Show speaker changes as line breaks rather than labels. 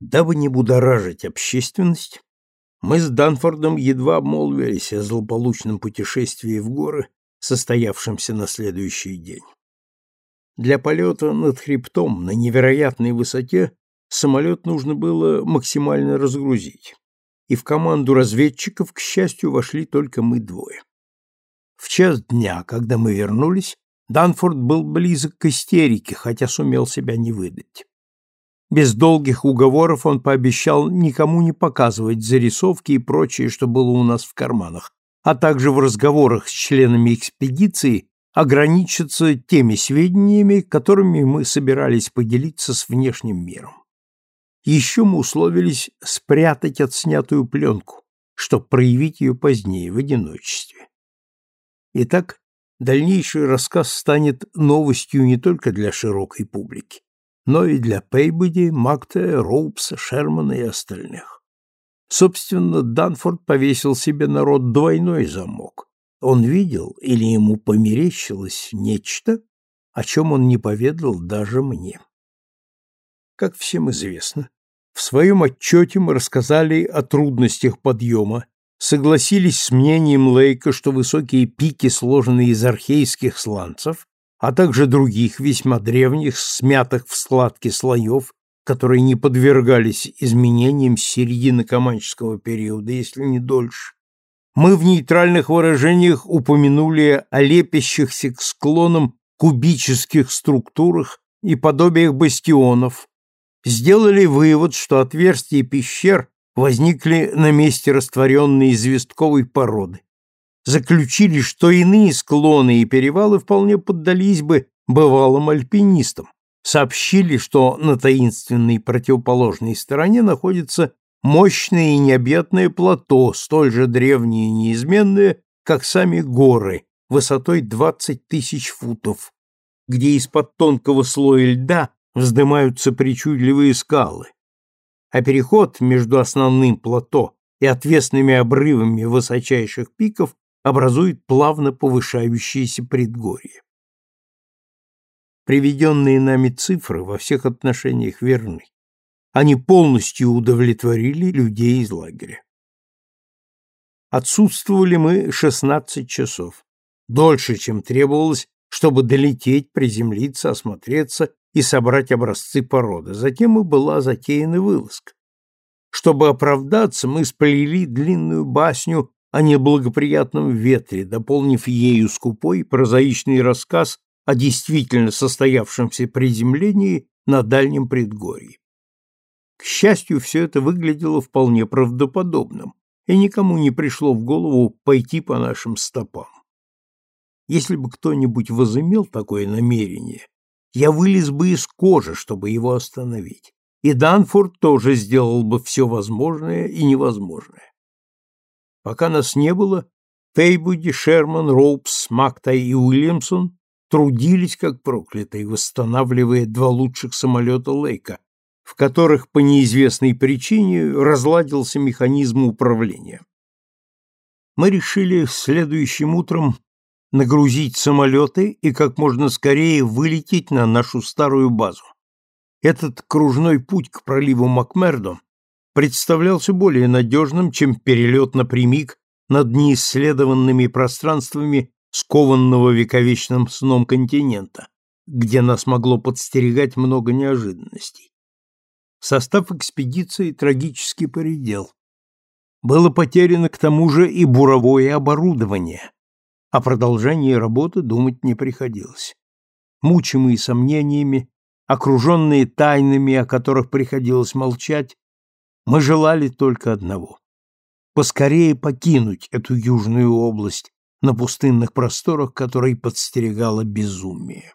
Дабы не будоражить общественность, мы с Данфордом едва обмолвились о злополучном путешествии в горы, состоявшемся на следующий день. Для полета над хребтом на невероятной высоте самолет нужно было максимально разгрузить, и в команду разведчиков, к счастью, вошли только мы двое. В час дня, когда мы вернулись, Данфорд был близок к истерике, хотя сумел себя не выдать. Без долгих уговоров он пообещал никому не показывать зарисовки и прочее, что было у нас в карманах, а также в разговорах с членами экспедиции ограничиться теми сведениями, которыми мы собирались поделиться с внешним миром. Еще мы условились спрятать отснятую пленку, чтобы проявить ее позднее в одиночестве. Итак, дальнейший рассказ станет новостью не только для широкой публики, но и для Пейбоди, Макта, Роупса, Шермана и остальных. Собственно, Данфорд повесил себе народ двойной замок. Он видел или ему померещилось нечто, о чем он не поведал даже мне. Как всем известно, в своем отчете мы рассказали о трудностях подъема, согласились с мнением Лейка, что высокие пики сложены из архейских сланцев, а также других весьма древних, смятых в складки слоев, которые не подвергались изменениям с середины Каманческого периода, если не дольше. Мы в нейтральных выражениях упомянули о лепящихся к склонам кубических структурах и подобиях бастионов, сделали вывод, что отверстия пещер возникли на месте растворенной известковой породы. Заключили, что иные склоны и перевалы вполне поддались бы бывалым альпинистам. Сообщили, что на таинственной противоположной стороне находится мощное и необъятное плато, столь же древнее и неизменное, как сами горы, высотой 20 тысяч футов, где из-под тонкого слоя льда вздымаются причудливые скалы а переход между основным плато и отвесными обрывами высочайших пиков образует плавно повышающиеся предгорья. Приведенные нами цифры во всех отношениях верны. Они полностью удовлетворили людей из лагеря. Отсутствовали мы 16 часов, дольше, чем требовалось, чтобы долететь, приземлиться, осмотреться и собрать образцы породы. Затем и была затеяна вылазка. Чтобы оправдаться, мы сплели длинную басню о неблагоприятном ветре, дополнив ею скупой прозаичный рассказ о действительно состоявшемся приземлении на дальнем предгорье. К счастью, все это выглядело вполне правдоподобным, и никому не пришло в голову пойти по нашим стопам. Если бы кто-нибудь возымел такое намерение, я вылез бы из кожи, чтобы его остановить. И Данфорд тоже сделал бы все возможное и невозможное. Пока нас не было, Пейбуди, Шерман, Роупс, Мактай и Уильямсон трудились как проклятые, восстанавливая два лучших самолета Лейка, в которых по неизвестной причине разладился механизм управления. Мы решили следующим утром нагрузить самолеты и как можно скорее вылететь на нашу старую базу. Этот кружной путь к проливу Макмердо представлялся более надежным, чем перелет напрямик над неисследованными пространствами скованного вековечным сном континента, где нас могло подстерегать много неожиданностей. Состав экспедиции трагически поредел. Было потеряно к тому же и буровое оборудование, о продолжении работы думать не приходилось. Мучимые сомнениями, окруженные тайнами, о которых приходилось молчать, мы желали только одного — поскорее покинуть эту южную область на пустынных просторах, которой подстерегало безумие.